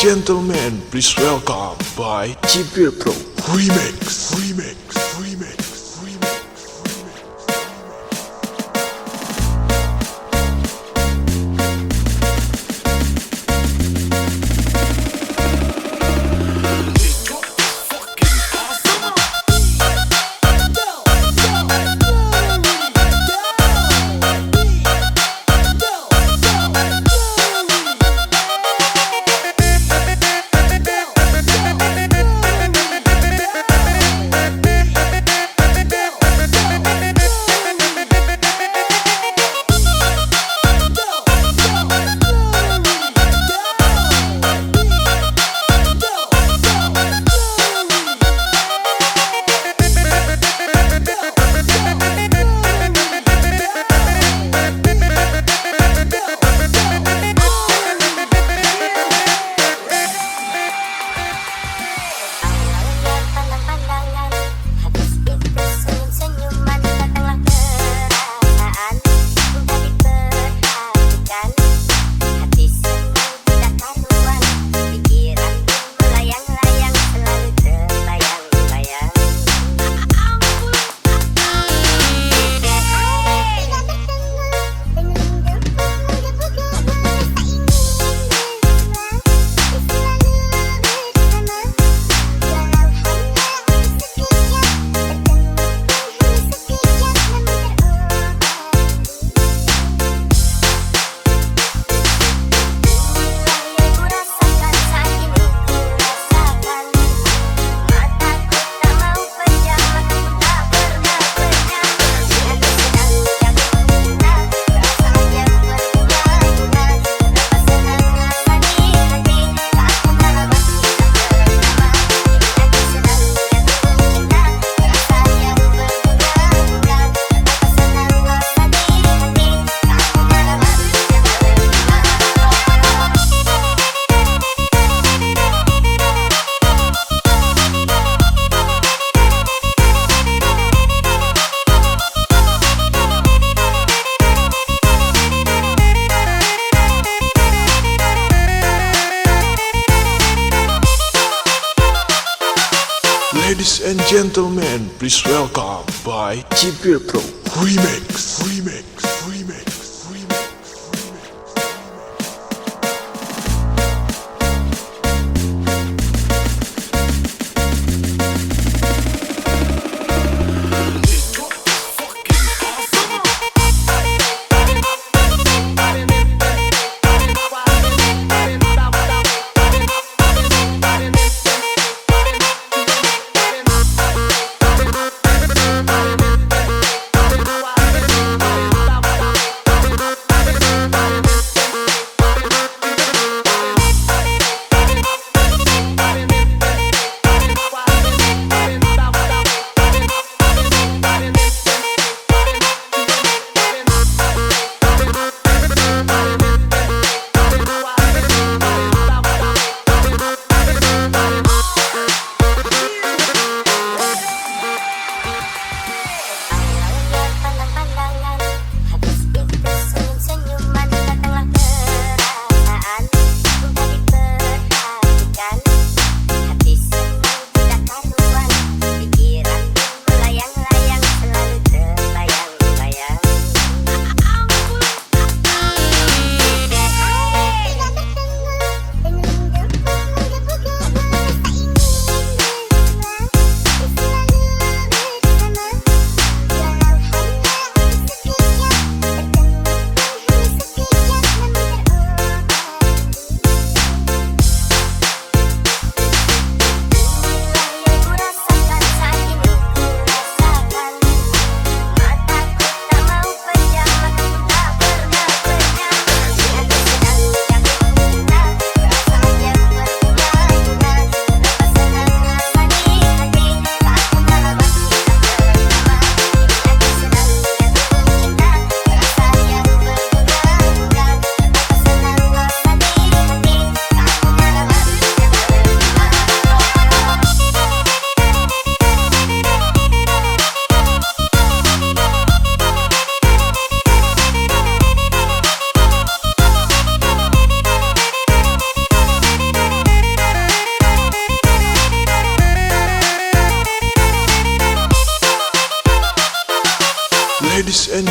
gentlemen, please welcome by T Pro Remix. Remix. Ladies and gentlemen, please welcome by Chipir Pro Remix. Remix.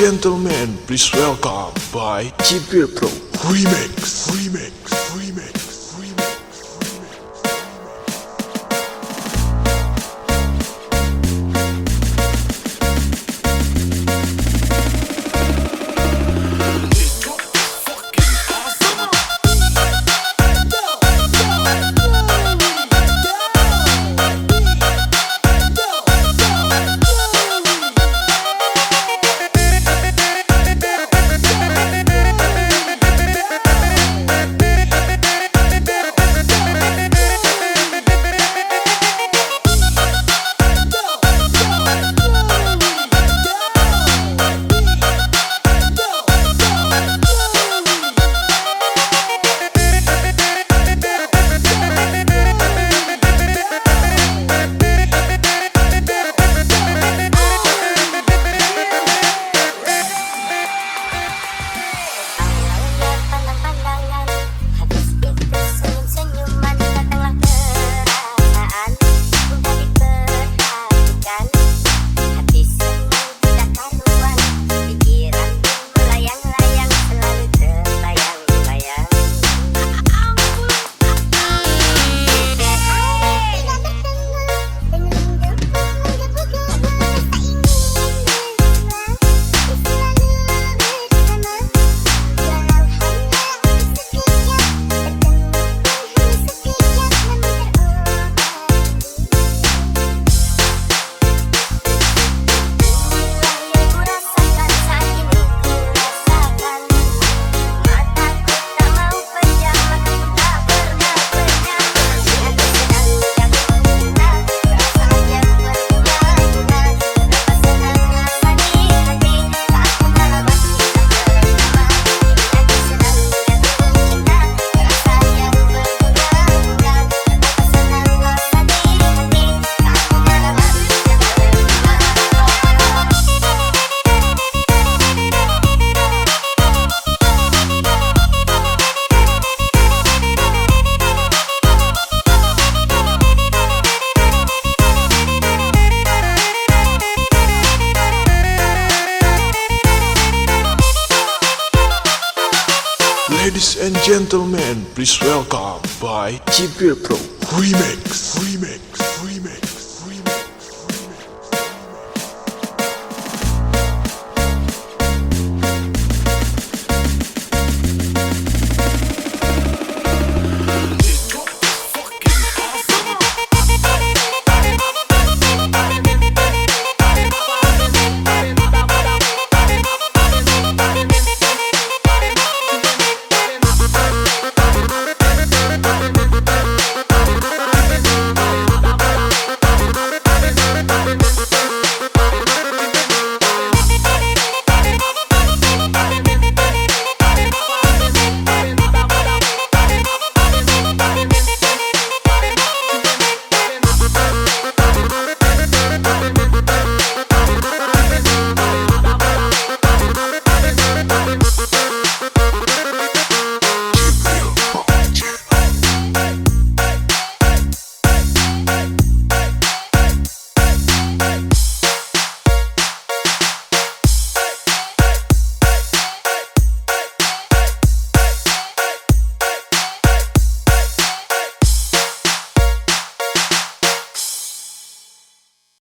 gentlemen, please welcome by Chipir Pro Remix. Remix. Ladies and gentlemen, please welcome by Chipil Pro Remix, Remix, Remix.